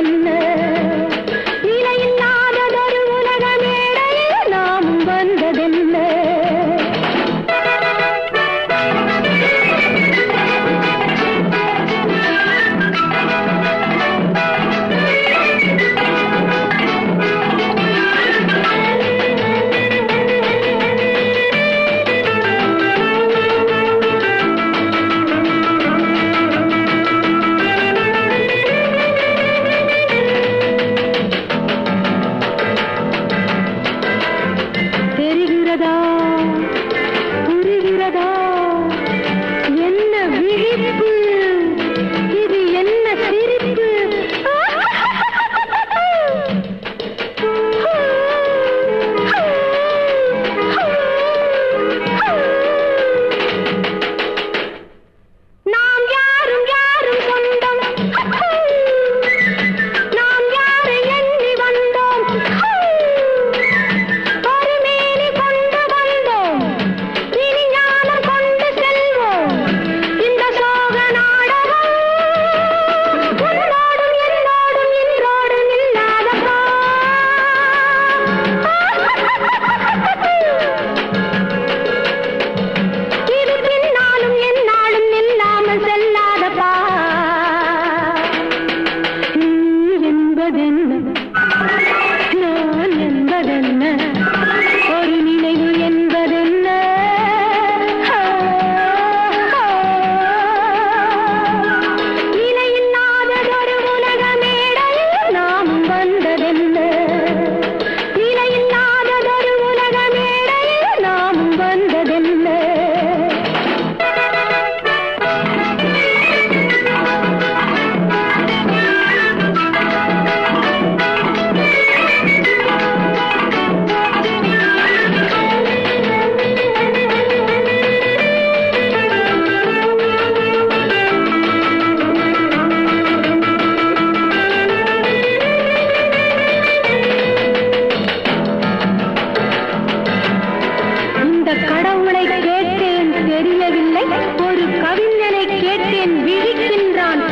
என்ன மருத்துவனை கேட்டேன் தெரியவில்லை. ஒரு கவிஞனை கேட்டேன் விழிக்கின்றான்.